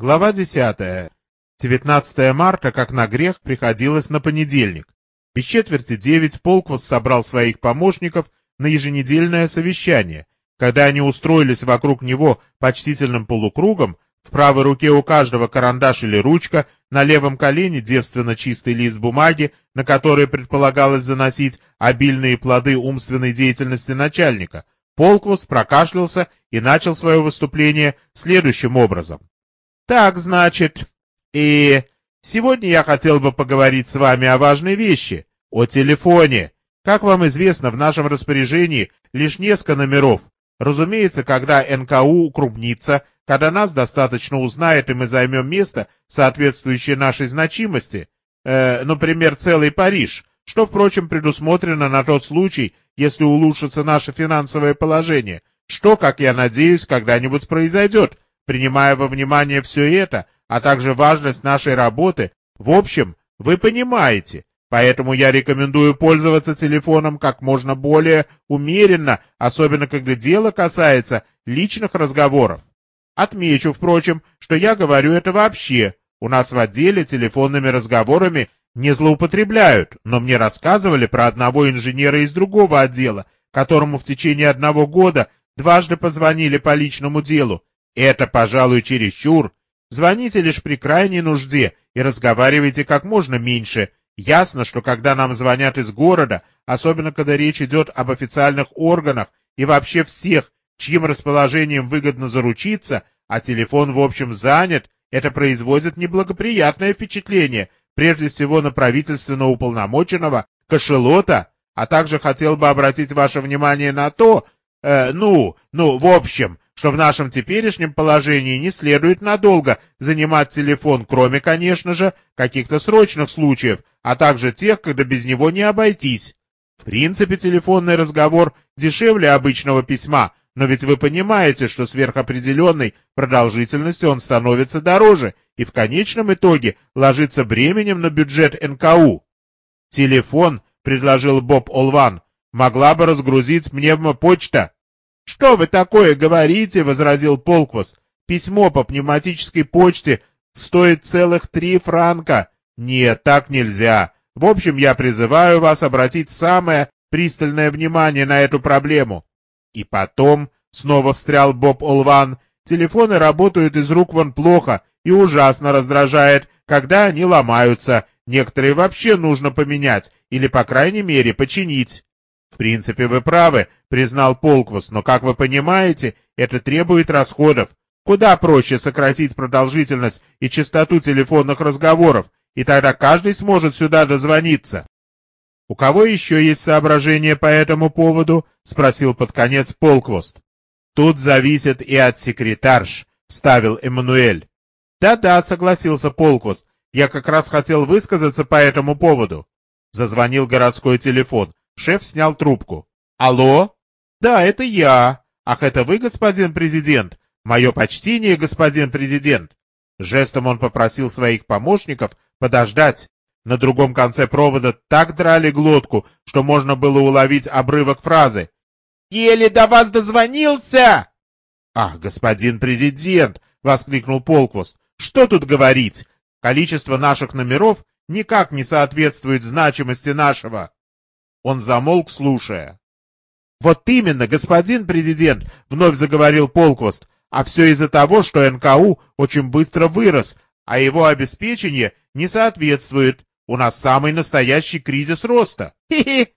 Глава 10. 19 марта, как на грех, приходилось на понедельник. Без четверти девять Полквас собрал своих помощников на еженедельное совещание. Когда они устроились вокруг него почтительным полукругом, в правой руке у каждого карандаш или ручка, на левом колене девственно чистый лист бумаги, на который предполагалось заносить обильные плоды умственной деятельности начальника, Полквас прокашлялся и начал свое выступление следующим образом. Так, значит, и сегодня я хотел бы поговорить с вами о важной вещи, о телефоне. Как вам известно, в нашем распоряжении лишь несколько номеров. Разумеется, когда НКУ укрупнится, когда нас достаточно узнает и мы займем место, соответствующее нашей значимости, э, например, целый Париж, что, впрочем, предусмотрено на тот случай, если улучшится наше финансовое положение, что, как я надеюсь, когда-нибудь произойдет, принимая во внимание все это, а также важность нашей работы, в общем, вы понимаете, поэтому я рекомендую пользоваться телефоном как можно более умеренно, особенно когда дело касается личных разговоров. Отмечу, впрочем, что я говорю это вообще. У нас в отделе телефонными разговорами не злоупотребляют, но мне рассказывали про одного инженера из другого отдела, которому в течение одного года дважды позвонили по личному делу, это, пожалуй, чересчур. Звоните лишь при крайней нужде и разговаривайте как можно меньше. Ясно, что когда нам звонят из города, особенно когда речь идет об официальных органах и вообще всех, чьим расположением выгодно заручиться, а телефон в общем занят, это производит неблагоприятное впечатление, прежде всего на правительственно уполномоченного, кошелота, а также хотел бы обратить ваше внимание на то, э, ну, ну, в общем, что в нашем теперешнем положении не следует надолго занимать телефон, кроме, конечно же, каких-то срочных случаев, а также тех, когда без него не обойтись. В принципе, телефонный разговор дешевле обычного письма, но ведь вы понимаете, что сверхопределенной продолжительностью он становится дороже и в конечном итоге ложится бременем на бюджет НКУ. Телефон, предложил Боб Олван, могла бы разгрузить пневмопочта. «Что вы такое говорите?» — возразил Полквас. «Письмо по пневматической почте стоит целых три франка». «Нет, так нельзя. В общем, я призываю вас обратить самое пристальное внимание на эту проблему». И потом, снова встрял Боб Олван, телефоны работают из рук вон плохо и ужасно раздражает, когда они ломаются. Некоторые вообще нужно поменять или, по крайней мере, починить. В принципе, вы правы, признал Полквус, но, как вы понимаете, это требует расходов. Куда проще сократить продолжительность и частоту телефонных разговоров, и тогда каждый сможет сюда дозвониться. «У кого еще есть соображения по этому поводу?» — спросил под конец Полквост. «Тут зависит и от секретарш», — вставил Эммануэль. «Да-да», — согласился Полквост. «Я как раз хотел высказаться по этому поводу». Зазвонил городской телефон. Шеф снял трубку. «Алло?» «Да, это я. Ах, это вы, господин президент? Мое почтение, господин президент!» Жестом он попросил своих помощников подождать. На другом конце провода так драли глотку, что можно было уловить обрывок фразы. «Еле до вас дозвонился!» «Ах, господин президент!» — воскликнул Полквост. «Что тут говорить? Количество наших номеров никак не соответствует значимости нашего». Он замолк, слушая. «Вот именно, господин президент!» — вновь заговорил Полквост. «А все из-за того, что НКУ очень быстро вырос, а его обеспечение не соответствует. У нас самый настоящий кризис роста. Хи-хи!»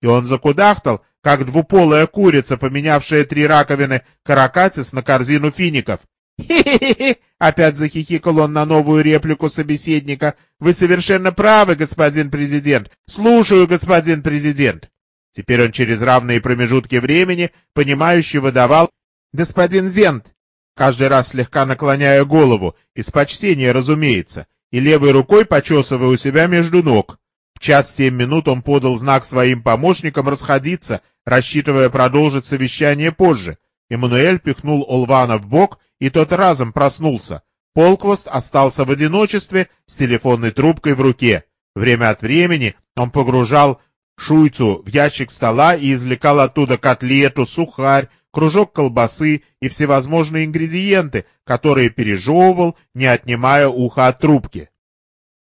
И он закудахтал, как двуполая курица, поменявшая три раковины каракатис на корзину фиников. «Хи-хи-хи!» — опять захихикал он на новую реплику собеседника. «Вы совершенно правы, господин президент. Слушаю, господин президент». Теперь он через равные промежутки времени, понимающе выдавал «Господин Зент», каждый раз слегка наклоняя голову, из почтения, разумеется, и левой рукой почесывая у себя между ног. В час семь минут он подал знак своим помощникам расходиться, рассчитывая продолжить совещание позже. Эммануэль пихнул Олвана в бок и тот разом проснулся. Полквост остался в одиночестве с телефонной трубкой в руке. Время от времени он погружал Шуйцу в ящик стола и извлекал оттуда котлету, сухарь, кружок колбасы и всевозможные ингредиенты, которые пережевывал, не отнимая уха от трубки.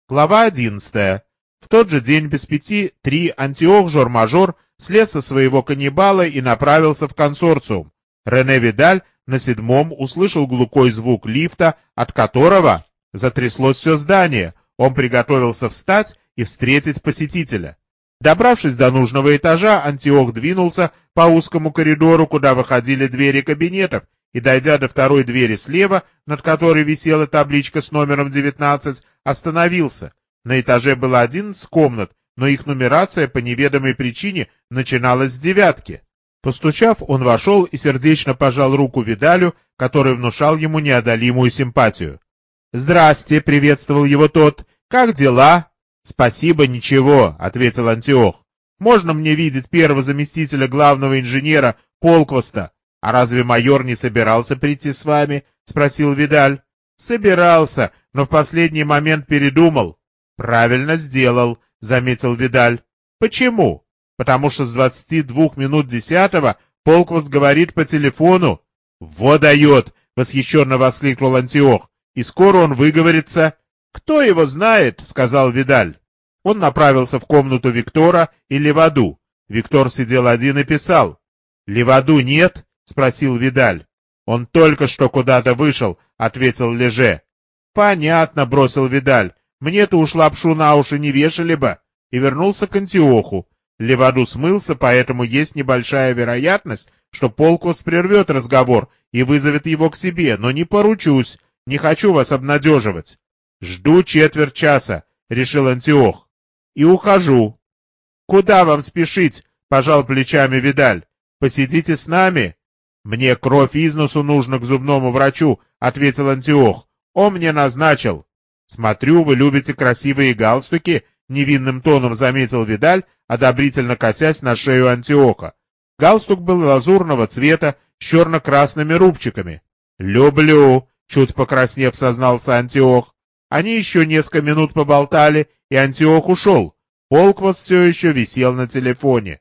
Глава одиннадцатая. В тот же день без пяти три Антиох Жор-Мажор слез со своего каннибала и направился в консорциум. Рене Видаль на седьмом услышал глухой звук лифта, от которого затряслось все здание. Он приготовился встать и встретить посетителя. Добравшись до нужного этажа, Антиох двинулся по узкому коридору, куда выходили двери кабинетов, и, дойдя до второй двери слева, над которой висела табличка с номером 19, остановился. На этаже было 11 комнат, но их нумерация по неведомой причине начиналась с девятки. Постучав, он вошел и сердечно пожал руку Видалю, который внушал ему неодолимую симпатию. «Здрасте!» — приветствовал его тот. «Как дела?» «Спасибо, ничего», — ответил Антиох. «Можно мне видеть первого заместителя главного инженера Полквоста?» «А разве майор не собирался прийти с вами?» — спросил Видаль. «Собирался, но в последний момент передумал». «Правильно сделал», — заметил Видаль. «Почему?» «Потому что с двадцати двух минут десятого Полквост говорит по телефону». «Во дает!» — восхищенно воскликнул Антиох. «И скоро он выговорится». «Кто его знает?» — сказал Видаль. Он направился в комнату Виктора и Леваду. Виктор сидел один и писал. «Леваду нет?» — спросил Видаль. «Он только что куда-то вышел», — ответил Леже. «Понятно», — бросил Видаль. «Мне-то уж лапшу на уши не вешали бы». И вернулся к Антиоху. Леваду смылся, поэтому есть небольшая вероятность, что Полкос прервет разговор и вызовет его к себе, но не поручусь, не хочу вас обнадеживать. «Жду четверть часа», — решил Антиох. «И ухожу». «Куда вам спешить?» — пожал плечами Видаль. «Посидите с нами?» «Мне кровь из носу нужно к зубному врачу», — ответил Антиох. «Он мне назначил». «Смотрю, вы любите красивые галстуки», — невинным тоном заметил Видаль, одобрительно косясь на шею Антиоха. Галстук был лазурного цвета с черно-красными рубчиками. «Люблю», — чуть покраснев сознался Антиох. Они еще несколько минут поболтали, и Антиох ушел. Полквост все еще висел на телефоне.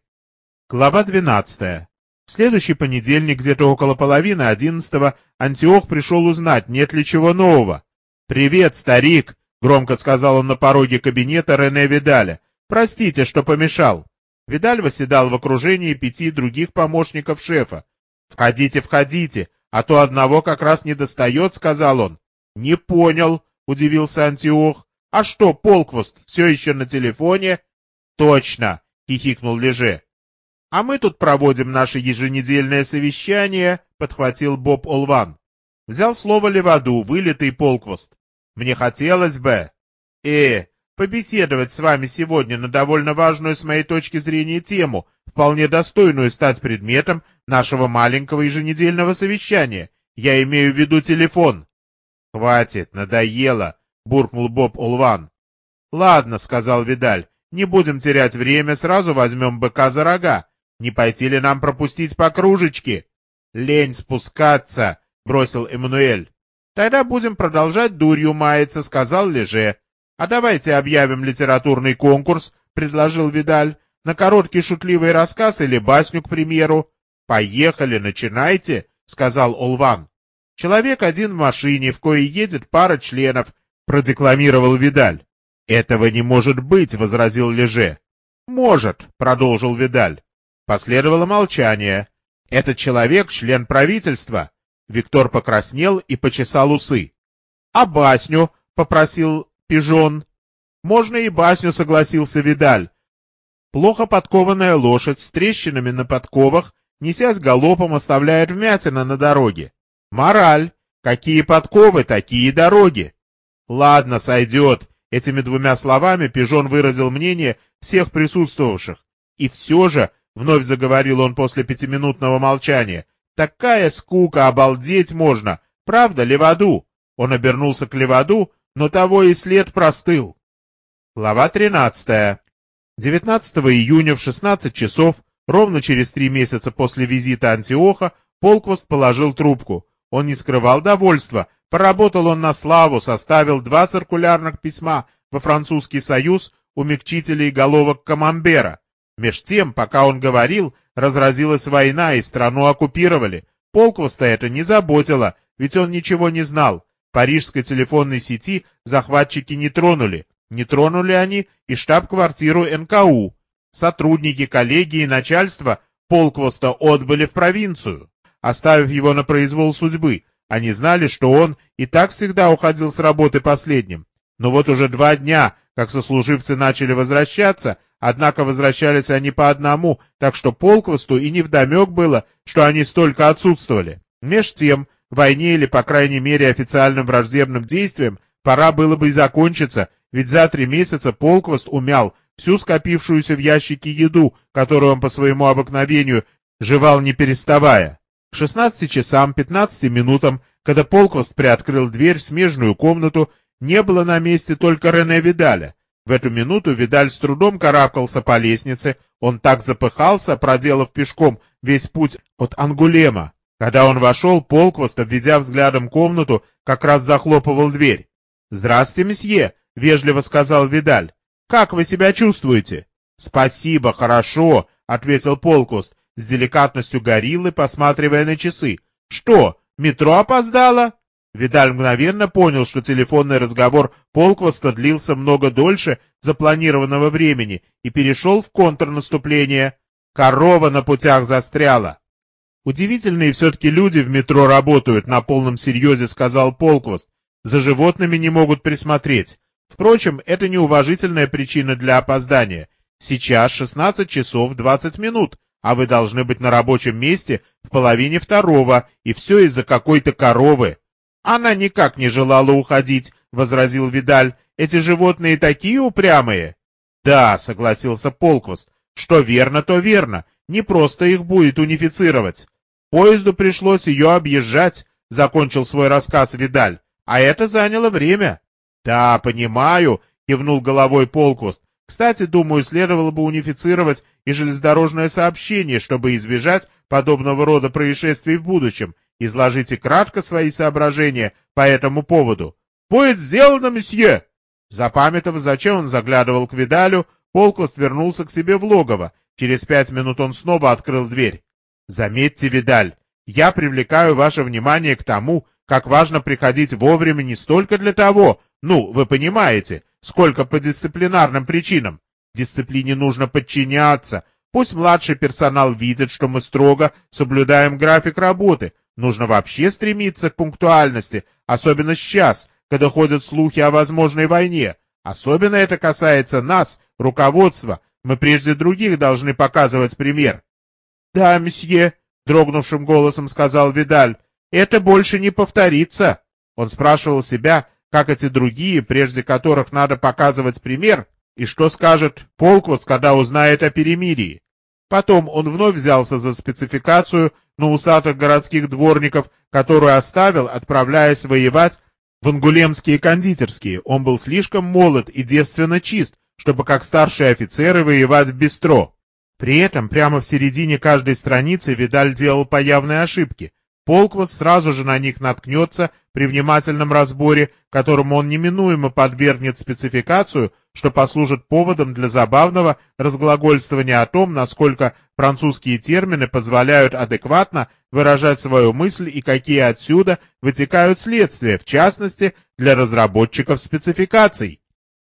Глава 12. В следующий понедельник, где-то около половины одиннадцатого, Антиох пришел узнать, нет ли чего нового. «Привет, старик!» — громко сказал он на пороге кабинета Рене Видаля. «Простите, что помешал». Видаль восседал в окружении пяти других помощников шефа. «Входите, входите, а то одного как раз не достает», — сказал он. «Не понял», — удивился Антиох. «А что, Полквост все еще на телефоне?» «Точно!» — хихикнул Леже. «А мы тут проводим наше еженедельное совещание», — подхватил Боб Олван. Взял слово Леваду, вылитый Полквост. «Мне хотелось бы...» «Э, побеседовать с вами сегодня на довольно важную с моей точки зрения тему, вполне достойную стать предметом нашего маленького еженедельного совещания. Я имею в виду телефон. «Хватит, надоело!» — буркнул Боб Улван. «Ладно», — сказал Видаль, — «не будем терять время, сразу возьмем быка за рога. Не пойти ли нам пропустить по кружечке?» «Лень спускаться», — бросил Эммануэль. «Тогда будем продолжать дурью маяться», — сказал Леже. «А давайте объявим литературный конкурс», — предложил Видаль, «на короткий шутливый рассказ или басню, к примеру». «Поехали, начинайте», — сказал Олван. Человек один в машине, в коей едет пара членов, продекламировал Видаль. Этого не может быть, возразил Леже. Может, продолжил Видаль. Последовало молчание. Этот человек член правительства. Виктор покраснел и почесал усы. А басню, попросил Пижон. Можно и басню, согласился Видаль. Плохо подкованная лошадь с трещинами на подковах, несясь галопом, оставляет вмятина на дороге. Мораль. Какие подковы, такие дороги. Ладно, сойдет. Этими двумя словами Пижон выразил мнение всех присутствовавших. И все же, вновь заговорил он после пятиминутного молчания, такая скука, обалдеть можно. Правда, Леваду? Он обернулся к Леваду, но того и след простыл. Глава 13. 19 июня в 16 часов, ровно через три месяца после визита Антиоха, Полквост положил трубку. Он не скрывал довольства. Поработал он на славу, составил два циркулярных письма во Французский союз умягчителей головок Камамбера. Меж тем, пока он говорил, разразилась война и страну оккупировали. Полквоста это не заботило, ведь он ничего не знал. Парижской телефонной сети захватчики не тронули. Не тронули они и штаб-квартиру НКУ. Сотрудники, коллеги и начальство Полквоста отбыли в провинцию, оставив его на произвол судьбы. Они знали, что он и так всегда уходил с работы последним. Но вот уже два дня, как сослуживцы начали возвращаться, однако возвращались они по одному, так что Полквосту и невдомек было, что они столько отсутствовали. Меж тем, войне или, по крайней мере, официальным враждебным действиям пора было бы и закончиться, ведь за три месяца Полквост умял всю скопившуюся в ящике еду, которую он по своему обыкновению жевал не переставая. К 16 часам 15 минутам, когда Полквост приоткрыл дверь в смежную комнату, не было на месте только Рене Видаля. В эту минуту Видаль с трудом карабкался по лестнице, он так запыхался, проделав пешком весь путь от Ангулема. Когда он вошел, Полквост, обведя взглядом комнату, как раз захлопывал дверь. «Здравствуйте, месье!» — вежливо сказал Видаль. Как вы себя чувствуете? Спасибо, хорошо, ответил Полкуст с деликатностью гориллы, посматривая на часы. Что, метро опоздало? Видаль мгновенно понял, что телефонный разговор Полквоста длился много дольше запланированного времени и перешел в контрнаступление. Корова на путях застряла. Удивительные все-таки люди в метро работают, на полном серьезе сказал Полквост. За животными не могут присмотреть. Впрочем, это неуважительная причина для опоздания. Сейчас 16 часов 20 минут, а вы должны быть на рабочем месте в половине второго, и все из-за какой-то коровы. Она никак не желала уходить, — возразил Видаль. Эти животные такие упрямые. Да, — согласился Полквост. Что верно, то верно. Не просто их будет унифицировать. Поезду пришлось ее объезжать, — закончил свой рассказ Видаль. А это заняло время. «Да, понимаю», — кивнул головой Полкост. «Кстати, думаю, следовало бы унифицировать и железнодорожное сообщение, чтобы избежать подобного рода происшествий в будущем. Изложите кратко свои соображения по этому поводу». «Будет сделано, месье!» Запамятовав, зачем он заглядывал к Видалю, Полкост вернулся к себе в логово. Через пять минут он снова открыл дверь. «Заметьте, Видаль, я привлекаю ваше внимание к тому, как важно приходить вовремя не столько для того, ну, вы понимаете, сколько по дисциплинарным причинам. Дисциплине нужно подчиняться. Пусть младший персонал видит, что мы строго соблюдаем график работы. Нужно вообще стремиться к пунктуальности, особенно сейчас, когда ходят слухи о возможной войне. Особенно это касается нас, руководства. Мы прежде других должны показывать пример. — Да, месье, — дрогнувшим голосом сказал Видаль, — это больше не повторится. Он спрашивал себя, как эти другие, прежде которых надо показывать пример, и что скажет Полквоц, когда узнает о перемирии. Потом он вновь взялся за спецификацию на усатых городских дворников, которую оставил, отправляясь воевать в ангулемские кондитерские. Он был слишком молод и девственно чист, чтобы как старшие офицеры воевать в бистро. При этом прямо в середине каждой страницы Видаль делал по явной ошибке. Полквост сразу же на них наткнется при внимательном разборе, которому он неминуемо подвергнет спецификацию, что послужит поводом для забавного разглагольствования о том, насколько французские термины позволяют адекватно выражать свою мысль и какие отсюда вытекают следствия, в частности, для разработчиков спецификаций.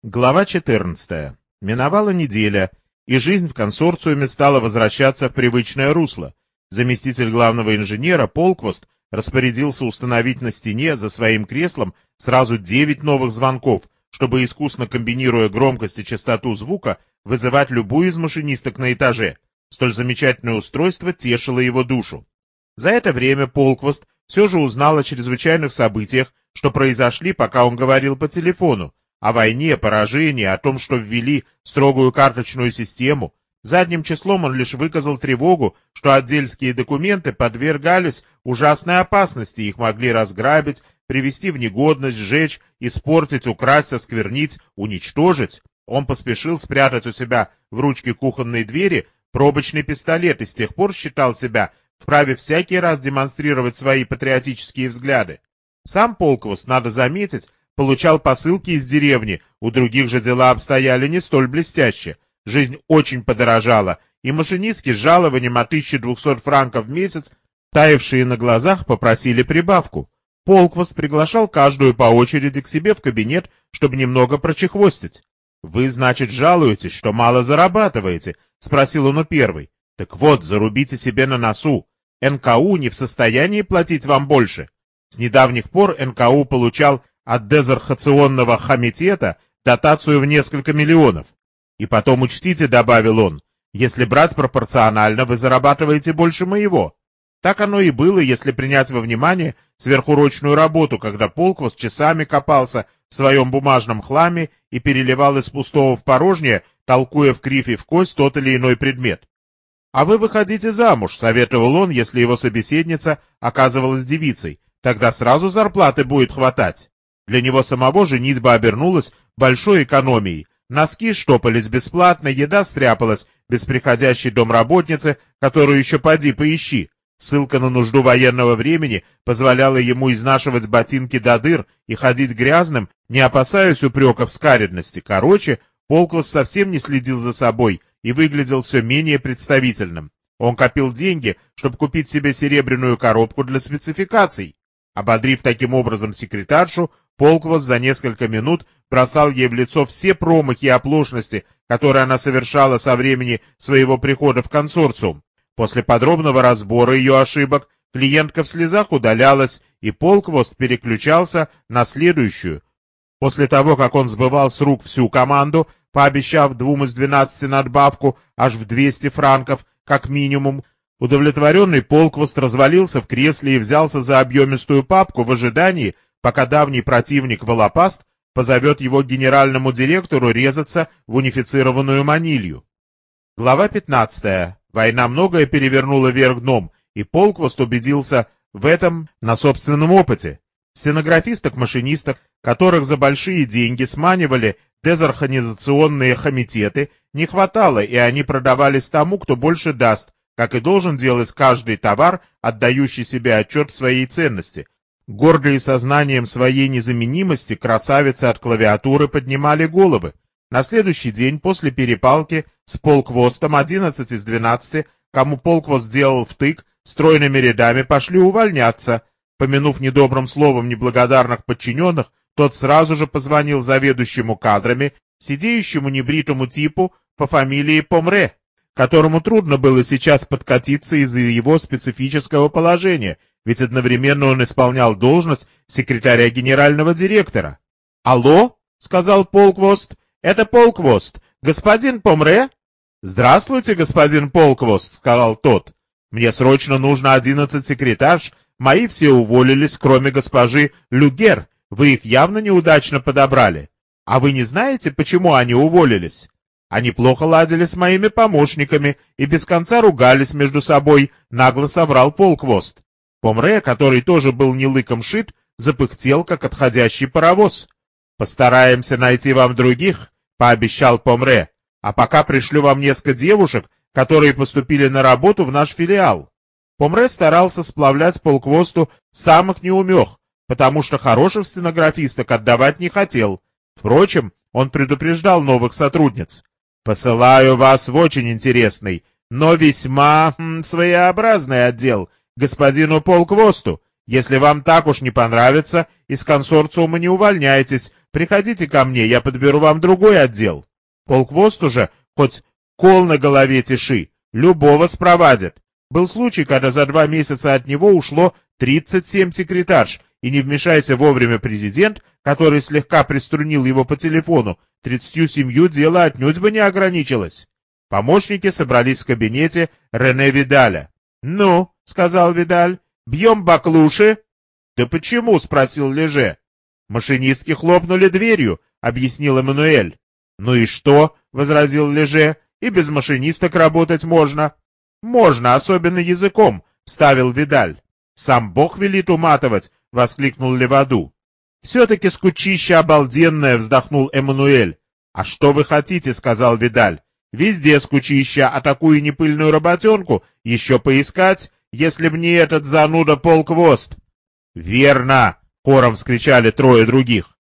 Глава 14. Миновала неделя, и жизнь в консорциуме стала возвращаться в привычное русло. Заместитель главного инженера Полквост распорядился установить на стене за своим креслом сразу девять новых звонков, чтобы, искусно комбинируя громкость и частоту звука, вызывать любую из машинисток на этаже. Столь замечательное устройство тешило его душу. За это время Полквост все же узнал о чрезвычайных событиях, что произошли, пока он говорил по телефону, о войне, поражении, о том, что ввели строгую карточную систему, Задним числом он лишь выказал тревогу, что отдельские документы подвергались ужасной опасности, их могли разграбить, привести в негодность, сжечь, испортить, украсть, осквернить, уничтожить. Он поспешил спрятать у себя в ручке кухонной двери пробочный пистолет и с тех пор считал себя вправе всякий раз демонстрировать свои патриотические взгляды. Сам Полковус, надо заметить, получал посылки из деревни, у других же дела обстояли не столь блестяще – жизнь очень подорожала, и машинистки с жалованием от 1200 франков в месяц, таявшие на глазах, попросили прибавку. Полквост приглашал каждую по очереди к себе в кабинет, чтобы немного прочехвостить. «Вы, значит, жалуетесь, что мало зарабатываете?» — спросил он у первой. «Так вот, зарубите себе на носу. НКУ не в состоянии платить вам больше. С недавних пор НКУ получал от дезархационного комитета дотацию в несколько миллионов. И потом учтите, добавил он, если брать пропорционально, вы зарабатываете больше моего. Так оно и было, если принять во внимание сверхурочную работу, когда Полквос часами копался в своем бумажном хламе и переливал из пустого в порожнее, толкуя в крифе в кость тот или иной предмет. «А вы выходите замуж», — советовал он, если его собеседница оказывалась девицей. «Тогда сразу зарплаты будет хватать». Для него самого женитьба обернулась большой экономией. Носки штопались бесплатно, еда стряпалась без приходящей домработницы, которую еще поди поищи. Ссылка на нужду военного времени позволяла ему изнашивать ботинки до дыр и ходить грязным, не опасаясь упреков скаредности. Короче, Полквас совсем не следил за собой и выглядел все менее представительным. Он копил деньги, чтобы купить себе серебряную коробку для спецификаций. Ободрив таким образом секретаршу, Полквас за несколько минут бросал ей в лицо все промахи и оплошности, которые она совершала со времени своего прихода в консорциум. После подробного разбора ее ошибок клиентка в слезах удалялась, и Полквост переключался на следующую. После того, как он сбывал с рук всю команду, пообещав двум из двенадцати надбавку аж в двести франков, как минимум, удовлетворенный Полквост развалился в кресле и взялся за объемистую папку в ожидании, пока давний противник Волопаст позовет его генеральному директору резаться в унифицированную манилью. Глава пятнадцатая. Война многое перевернула вверх дном, и Полквост убедился в этом на собственном опыте. Стенографисток-машинисток, которых за большие деньги сманивали дезорганизационные комитеты, не хватало, и они продавались тому, кто больше даст, как и должен делать каждый товар, отдающий себе отчет в своей ценности. Гордые сознанием своей незаменимости, красавицы от клавиатуры поднимали головы. На следующий день после перепалки с полквостом 11 из 12, кому полквост сделал втык, стройными рядами пошли увольняться. Помянув недобрым словом неблагодарных подчиненных, тот сразу же позвонил заведующему кадрами, сидеющему небритому типу по фамилии Помре, которому трудно было сейчас подкатиться из-за его специфического положения, ведь одновременно он исполнял должность секретаря генерального директора. «Алло?» — сказал Полквост. Это Полквост. Господин Помре? Здравствуйте, господин Полквост, сказал тот. Мне срочно нужно одиннадцать секретарш. Мои все уволились, кроме госпожи Люгер. Вы их явно неудачно подобрали. А вы не знаете, почему они уволились? Они плохо ладили с моими помощниками и без конца ругались между собой, нагло соврал Полквост. Помре, который тоже был не лыком шит, запыхтел, как отходящий паровоз. «Постараемся найти вам других», — пообещал Помре. «А пока пришлю вам несколько девушек, которые поступили на работу в наш филиал». Помре старался сплавлять полквосту самых неумех, потому что хороших стенографисток отдавать не хотел. Впрочем, он предупреждал новых сотрудниц. «Посылаю вас в очень интересный, но весьма хм, своеобразный отдел, господину полквосту. Если вам так уж не понравится, из консорциума не увольняйтесь, приходите ко мне, я подберу вам другой отдел. Полквост уже, хоть кол на голове тиши, любого спровадит. Был случай, когда за два месяца от него ушло 37 секретарш, и не вмешайся вовремя президент, который слегка приструнил его по телефону, 37 дело отнюдь бы не ограничилось. Помощники собрались в кабинете Рене Видаля. «Ну», — сказал Видаль, Бьем баклуши?» «Да почему?» — спросил Леже. «Машинистки хлопнули дверью», — объяснил Эммануэль. «Ну и что?» — возразил Леже. «И без машинисток работать можно». «Можно, особенно языком», — вставил Видаль. «Сам Бог велит уматывать», — воскликнул Леваду. «Все-таки скучище обалденное», — вздохнул Эммануэль. «А что вы хотите?» — сказал Видаль. «Везде скучища, а такую непыльную работенку еще поискать если б не этот зануда полквост. Верно! Хором вскричали трое других.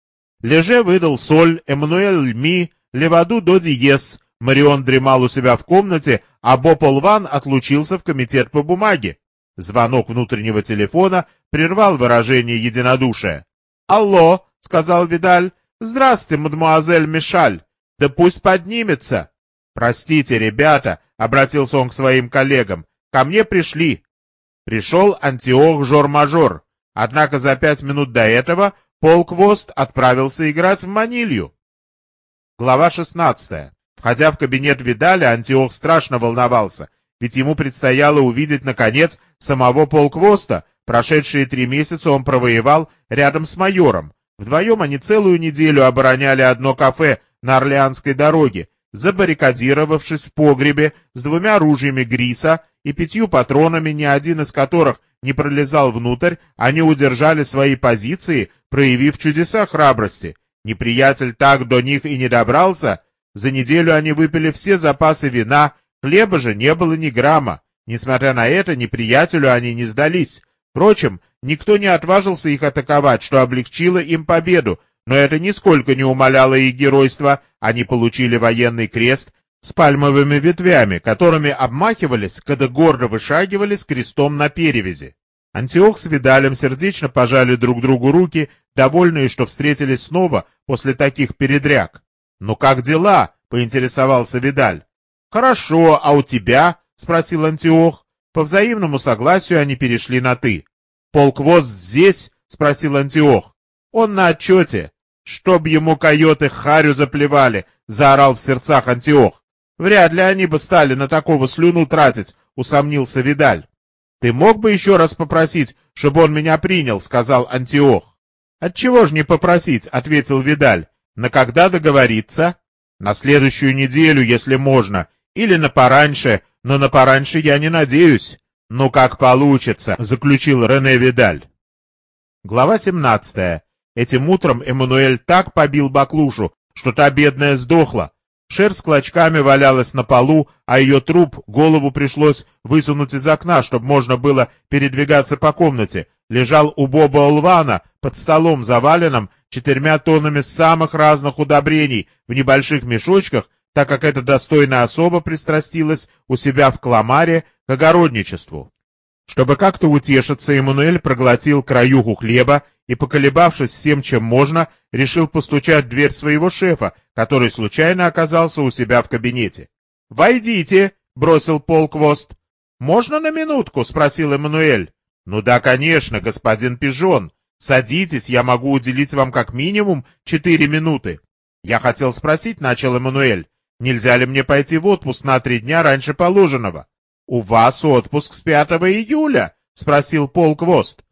Леже выдал соль, Эммануэль ми, Леваду до диез, Марион дремал у себя в комнате, а Боб Олван отлучился в комитет по бумаге. Звонок внутреннего телефона прервал выражение единодушия. «Алло!» — сказал Видаль. «Здравствуйте, мадемуазель Мишаль. Да пусть поднимется!» «Простите, ребята!» — обратился он к своим коллегам. «Ко мне пришли!» Пришел Антиох Жор-Мажор. Однако за пять минут до этого полк Вост отправился играть в Манилью. Глава 16. Входя в кабинет Видаля, Антиох страшно волновался, ведь ему предстояло увидеть, наконец, самого полквоста. Прошедшие три месяца он провоевал рядом с майором. Вдвоем они целую неделю обороняли одно кафе на Орлеанской дороге, забаррикадировавшись в погребе с двумя ружьями Гриса и пятью патронами, ни один из которых не пролезал внутрь, они удержали свои позиции, проявив чудеса храбрости. Неприятель так до них и не добрался, за неделю они выпили все запасы вина, хлеба же не было ни грамма. Несмотря на это, неприятелю они не сдались. Впрочем, никто не отважился их атаковать, что облегчило им победу, но это нисколько не умаляло их геройства. Они получили военный крест с пальмовыми ветвями, которыми обмахивались, когда гордо вышагивали с крестом на перевязи. Антиох с Видалем сердечно пожали друг другу руки, довольные, что встретились снова после таких передряг. «Ну как дела?» — поинтересовался Видаль. «Хорошо, а у тебя?» — спросил Антиох. По взаимному согласию они перешли на «ты». «Полквоз здесь?» — спросил Антиох. «Он на отчете». «Чтоб ему койоты харю заплевали!» — заорал в сердцах Антиох. «Вряд ли они бы стали на такого слюну тратить», — усомнился Видаль. «Ты мог бы еще раз попросить, чтобы он меня принял?» — сказал Антиох. «Отчего же не попросить?» — ответил Видаль. На когда договориться? На следующую неделю, если можно. Или на пораньше, но на пораньше я не надеюсь. Ну как получится, заключил Рене Видаль. Глава 17. Этим утром Эммануэль так побил Баклушу, что та бедная сдохла. Шерсть клочками валялась на полу, а ее труп, голову пришлось высунуть из окна, чтобы можно было передвигаться по комнате. Лежал у Боба Олвана под столом заваленным четырьмя тоннами самых разных удобрений в небольших мешочках, так как эта достойная особа пристрастилась у себя в Кламаре к огородничеству. Чтобы как-то утешиться, Эммануэль проглотил краюху хлеба и, поколебавшись всем, чем можно, решил постучать в дверь своего шефа, который случайно оказался у себя в кабинете. «Войдите!» — бросил полквост. «Можно на минутку?» — спросил Эммануэль. «Ну да, конечно, господин Пижон», Садитесь, я могу уделить вам как минимум четыре минуты. Я хотел спросить, начал Эммануэль, нельзя ли мне пойти в отпуск на три дня раньше положенного? У вас отпуск с 5 июля? Спросил Пол Квост.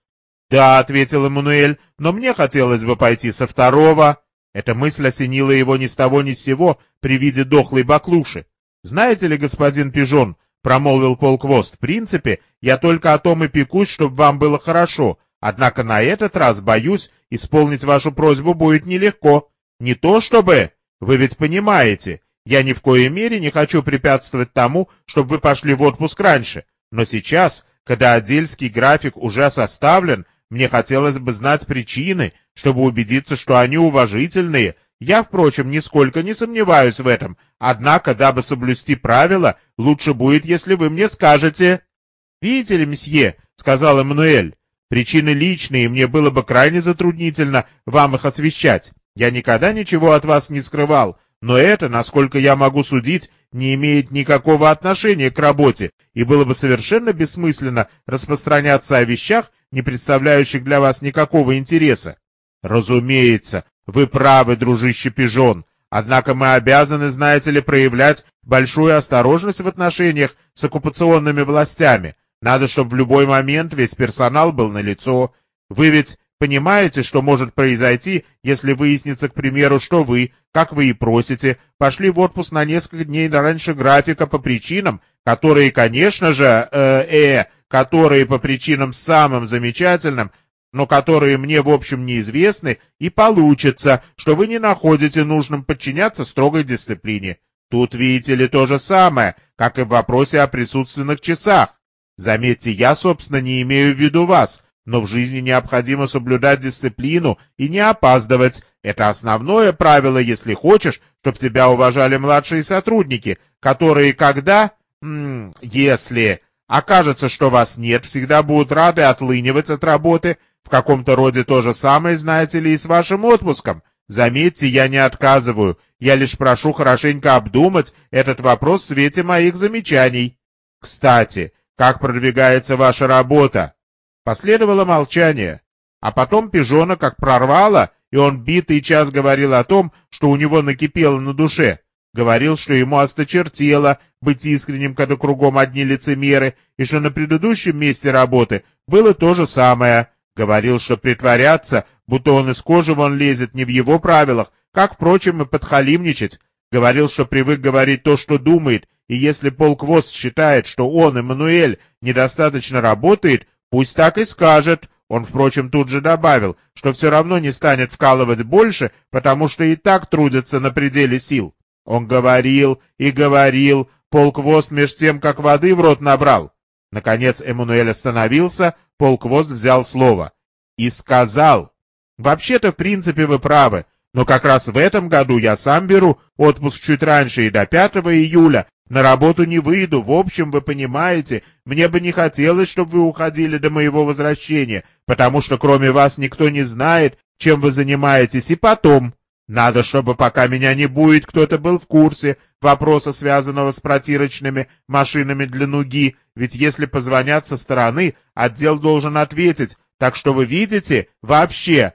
Да, ответил Эммануэль, но мне хотелось бы пойти со второго. Эта мысль осенила его ни с того ни с сего при виде дохлой баклуши. Знаете ли, господин Пижон, промолвил Пол Квост, в принципе, я только о том и пекусь, чтобы вам было хорошо, Однако на этот раз, боюсь, исполнить вашу просьбу будет нелегко. Не то чтобы... Вы ведь понимаете, я ни в коей мере не хочу препятствовать тому, чтобы вы пошли в отпуск раньше. Но сейчас, когда отдельский график уже составлен, мне хотелось бы знать причины, чтобы убедиться, что они уважительные. Я, впрочем, нисколько не сомневаюсь в этом. Однако, дабы соблюсти правила, лучше будет, если вы мне скажете... — Видите ли, месье, — сказал Эммануэль, Причины личные, мне было бы крайне затруднительно вам их освещать. Я никогда ничего от вас не скрывал, но это, насколько я могу судить, не имеет никакого отношения к работе, и было бы совершенно бессмысленно распространяться о вещах, не представляющих для вас никакого интереса. Разумеется, вы правы, дружище Пижон, однако мы обязаны, знаете ли, проявлять большую осторожность в отношениях с оккупационными властями, надо, чтобы в любой момент весь персонал был налицо. Вы ведь понимаете, что может произойти, если выяснится, к примеру, что вы, как вы и просите, пошли в отпуск на несколько дней раньше графика по причинам, которые, конечно же, э, э, которые по причинам самым замечательным, но которые мне, в общем, неизвестны, и получится, что вы не находите нужным подчиняться строгой дисциплине. Тут, видите ли, то же самое, как и в вопросе о присутственных часах. Заметьте, я, собственно, не имею в виду вас, но в жизни необходимо соблюдать дисциплину и не опаздывать. Это основное правило, если хочешь, чтобы тебя уважали младшие сотрудники, которые когда, м если окажется, что вас нет, всегда будут рады отлынивать от работы. В каком-то роде то же самое, знаете ли, и с вашим отпуском. Заметьте, я не отказываю, я лишь прошу хорошенько обдумать этот вопрос в свете моих замечаний. Кстати, как продвигается ваша работа? Последовало молчание, а потом пижона как прорвало, и он битый час говорил о том, что у него накипело на душе. Говорил, что ему осточертело быть искренним, когда кругом одни лицемеры, и что на предыдущем месте работы было то же самое. Говорил, что притворяться, будто он из кожи вон лезет, не в его правилах, как, впрочем, и подхалимничать. Говорил, что привык говорить то, что думает, и если полквоз считает, что он, Эммануэль, недостаточно работает, Пусть так и скажет. Он, впрочем, тут же добавил, что все равно не станет вкалывать больше, потому что и так трудится на пределе сил. Он говорил и говорил, полквост меж тем, как воды в рот набрал. Наконец Эммануэль остановился, полквост взял слово. И сказал. Вообще-то, в принципе, вы правы, но как раз в этом году я сам беру отпуск чуть раньше и до 5 июля, на работу не выйду, в общем, вы понимаете, мне бы не хотелось, чтобы вы уходили до моего возвращения, потому что кроме вас никто не знает, чем вы занимаетесь, и потом. Надо, чтобы пока меня не будет, кто-то был в курсе вопроса, связанного с протирочными машинами для нуги, ведь если позвонят со стороны, отдел должен ответить, так что вы видите, вообще.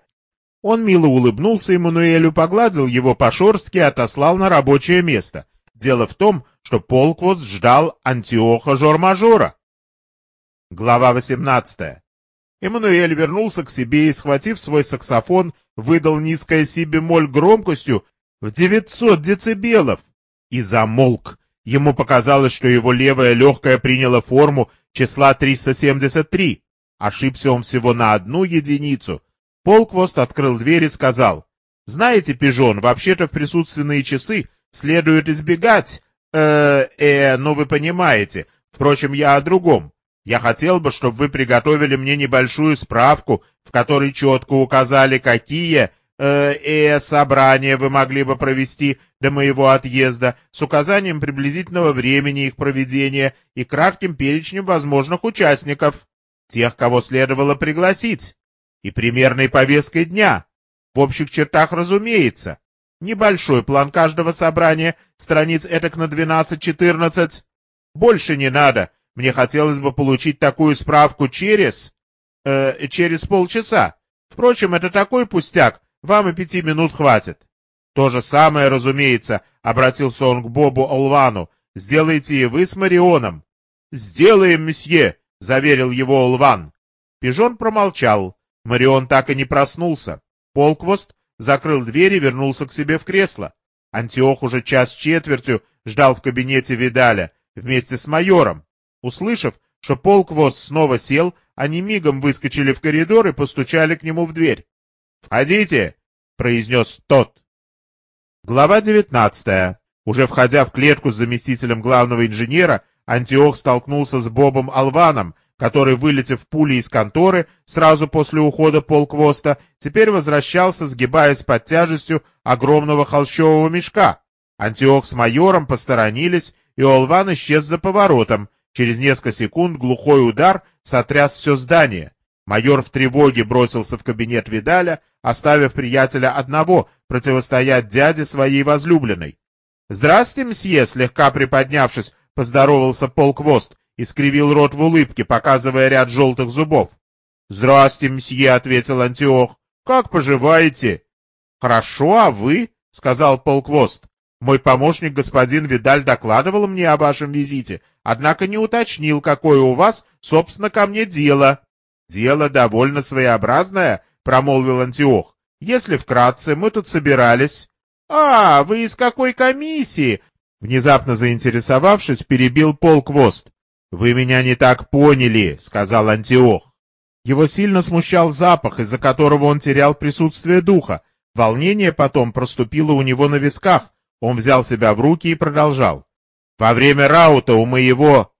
Он мило улыбнулся Эммануэлю, погладил его по шорстке и отослал на рабочее место. Дело в том, что Полквоз ждал Антиоха Жор-Мажора. Глава 18. Эммануэль вернулся к себе и, схватив свой саксофон, выдал низкое си-бемоль громкостью в 900 децибелов и замолк. Ему показалось, что его левая легкая приняла форму числа 373. Ошибся он всего на одну единицу. Полквост открыл дверь и сказал, «Знаете, Пижон, вообще-то в присутственные часы следует избегать, э, э, ну вы понимаете. Впрочем, я о другом. Я хотел бы, чтобы вы приготовили мне небольшую справку, в которой четко указали, какие э, э, собрания вы могли бы провести до моего отъезда, с указанием приблизительного времени их проведения и кратким перечнем возможных участников, тех, кого следовало пригласить, и примерной повесткой дня. В общих чертах, разумеется. Небольшой план каждого собрания, страниц этак на 12-14. Больше не надо. Мне хотелось бы получить такую справку через... Э, через полчаса. Впрочем, это такой пустяк, вам и пяти минут хватит. То же самое, разумеется, обратился он к Бобу Олвану. Сделайте и вы с Марионом. Сделаем, месье, заверил его Олван. Пижон промолчал. Марион так и не проснулся. Полквост закрыл дверь и вернулся к себе в кресло. Антиох уже час четвертью ждал в кабинете Видаля вместе с майором. Услышав, что полквоз снова сел, они мигом выскочили в коридор и постучали к нему в дверь. «Входите!» — произнес тот. Глава девятнадцатая. Уже входя в клетку с заместителем главного инженера, Антиох столкнулся с Бобом Алваном, который, вылетев пулей из конторы сразу после ухода полквоста, теперь возвращался, сгибаясь под тяжестью огромного холщового мешка. Антиох с майором посторонились, и Олван исчез за поворотом. Через несколько секунд глухой удар сотряс все здание. Майор в тревоге бросился в кабинет Видаля, оставив приятеля одного противостоять дяде своей возлюбленной. «Здравствуйте, мсье!» — слегка приподнявшись, поздоровался полквост и скривил рот в улыбке, показывая ряд желтых зубов. «Здрасте, мсье», — ответил Антиох. «Как поживаете?» «Хорошо, а вы?» — сказал полквост. «Мой помощник господин Видаль докладывал мне о вашем визите, однако не уточнил, какое у вас, собственно, ко мне дело». «Дело довольно своеобразное», — промолвил Антиох. «Если вкратце, мы тут собирались...» «А, вы из какой комиссии?» Внезапно заинтересовавшись, перебил полквост. «Вы меня не так поняли», — сказал Антиох. Его сильно смущал запах, из-за которого он терял присутствие духа. Волнение потом проступило у него на висках. Он взял себя в руки и продолжал. «Во время раута у моего...»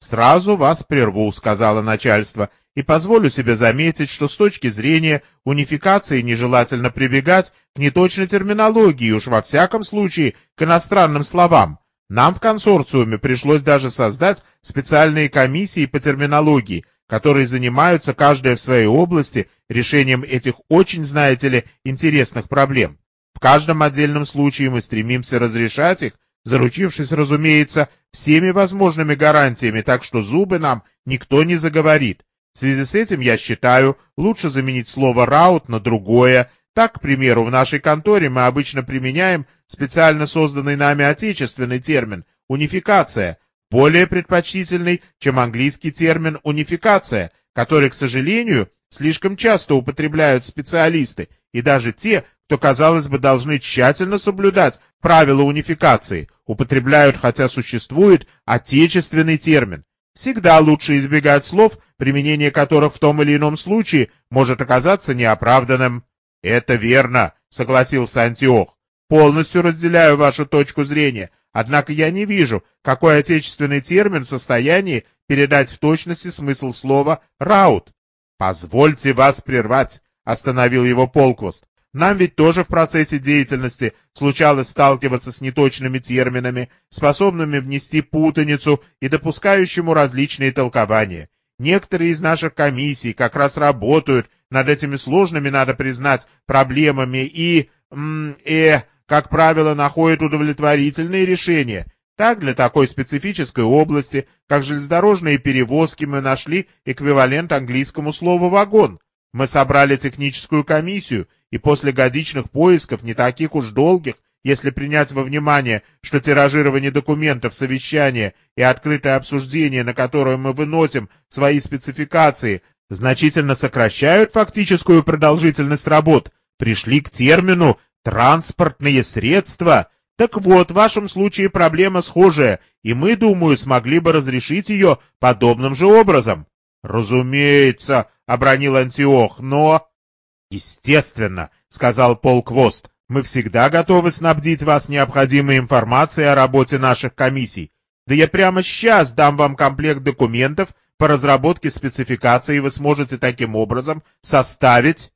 «Сразу вас прерву», — сказала начальство, и позволю себе заметить, что с точки зрения унификации нежелательно прибегать к неточной терминологии, уж во всяком случае к иностранным словам. Нам в консорциуме пришлось даже создать специальные комиссии по терминологии, которые занимаются каждая в своей области решением этих очень, знаете ли, интересных проблем. В каждом отдельном случае мы стремимся разрешать их, заручившись, разумеется, всеми возможными гарантиями, так что зубы нам никто не заговорит. В связи с этим, я считаю, лучше заменить слово «раут» на другое. Так, к примеру, в нашей конторе мы обычно применяем специально созданный нами отечественный термин «унификация», более предпочтительный, чем английский термин «унификация», который, к сожалению, слишком часто употребляют специалисты, и даже те, кто, казалось бы, должны тщательно соблюдать правила унификации, употребляют, хотя существует отечественный термин. Всегда лучше избегать слов, применение которых в том или ином случае может оказаться неоправданным. «Это верно», — согласился Антиох. «Полностью разделяю вашу точку зрения, однако я не вижу, какой отечественный термин в состоянии передать в точности смысл слова «раут». «Позвольте вас прервать», — остановил его Полквост. Нам ведь тоже в процессе деятельности случалось сталкиваться с неточными терминами, способными внести путаницу и допускающему различные толкования. Некоторые из наших комиссий как раз работают над этими сложными, надо признать, проблемами и, м э, как правило, находят удовлетворительные решения. Так, для такой специфической области, как железнодорожные перевозки, мы нашли эквивалент английскому слову «вагон». Мы собрали техническую комиссию, и после годичных поисков, не таких уж долгих, если принять во внимание, что тиражирование документов, совещания и открытое обсуждение, на которое мы выносим свои спецификации, значительно сокращают фактическую продолжительность работ, пришли к термину «транспортные средства». Так вот, в вашем случае проблема схожая, и мы, думаю, смогли бы разрешить ее подобным же образом. Разумеется, — обронил Антиох, — но... — Естественно, — сказал Полквост, — мы всегда готовы снабдить вас необходимой информацией о работе наших комиссий. Да я прямо сейчас дам вам комплект документов по разработке спецификации, и вы сможете таким образом составить...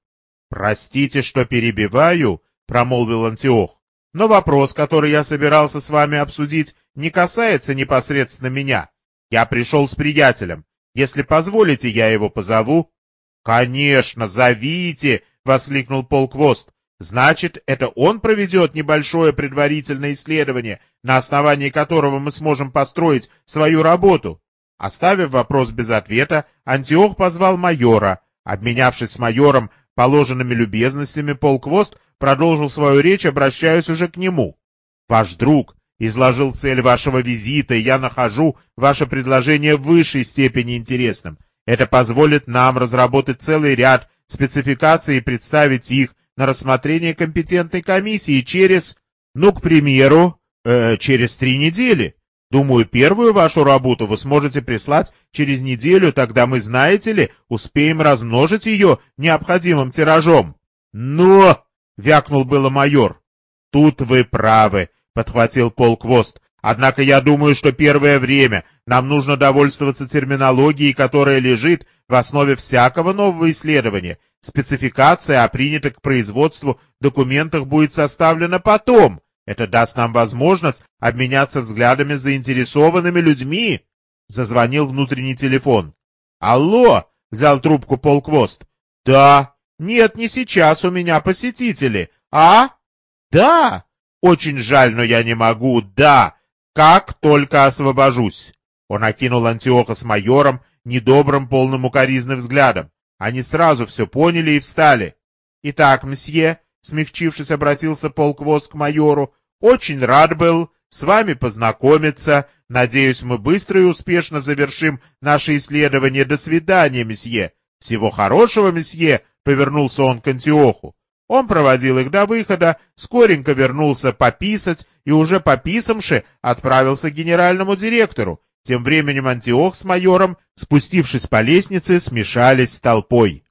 — Простите, что перебиваю, — промолвил Антиох, — но вопрос, который я собирался с вами обсудить, не касается непосредственно меня. Я пришел с приятелем. Если позволите, я его позову. «Конечно, зовите!» — воскликнул Полквост. «Значит, это он проведет небольшое предварительное исследование, на основании которого мы сможем построить свою работу?» Оставив вопрос без ответа, Антиох позвал майора. Обменявшись с майором положенными любезностями, Полквост продолжил свою речь, обращаясь уже к нему. «Ваш друг изложил цель вашего визита, и я нахожу ваше предложение в высшей степени интересным. Это позволит нам разработать целый ряд спецификаций и представить их на рассмотрение компетентной комиссии через, ну, к примеру, э, через три недели. Думаю, первую вашу работу вы сможете прислать через неделю, тогда мы, знаете ли, успеем размножить ее необходимым тиражом. Но, — вякнул было майор. Тут вы правы, — подхватил полквост. Однако я думаю, что первое время нам нужно довольствоваться терминологией, которая лежит в основе всякого нового исследования. Спецификация о принятых к производству документах будет составлена потом. Это даст нам возможность обменяться взглядами с заинтересованными людьми. Зазвонил внутренний телефон. «Алло!» — взял трубку полквост. «Да». «Нет, не сейчас у меня посетители. А?» «Да». «Очень жаль, но я не могу. Да». Как только освобожусь!» Он окинул Антиоха с майором недобрым, полным укоризны взглядом. Они сразу все поняли и встали. «Итак, мсье», — смягчившись, обратился полквоз к майору, — «очень рад был с вами познакомиться. Надеюсь, мы быстро и успешно завершим наше исследование. До свидания, месье. Всего хорошего, месье», — повернулся он к Антиоху. Он проводил их до выхода, скоренько вернулся пописать и уже пописавши отправился к генеральному директору. Тем временем Антиох с майором, спустившись по лестнице, смешались с толпой.